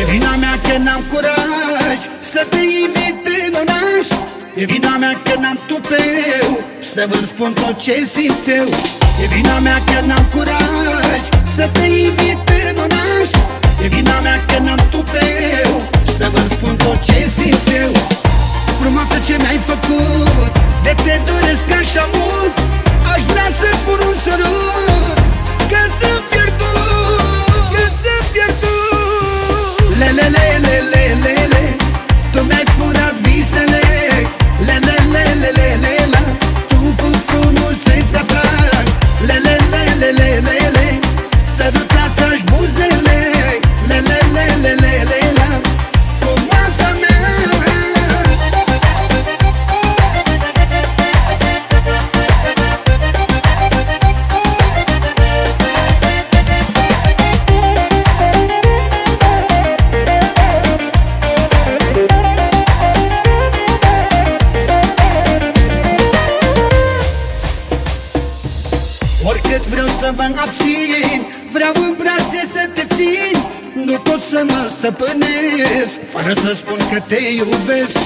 E vina mea că n-am curaj Să te invit în oraș. E vina mea că n-am tupeu Să vă spun tot ce simt eu. E vina mea că n-am curaj Să te invit în oraș Frumoasă ce mi-ai făcut? De te doresc așa mult? Aș vrea să-ți pun un sărut Oricât vreau să mă abțin Vreau în brațe să te țin. Nu pot să mă stăpânesc Fără să spun că te iubesc.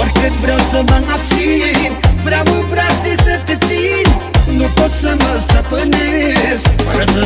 Oricât vreau să mă abțin Vreau în brațe să te țin. Nu pot să mă stăpânesc Fără să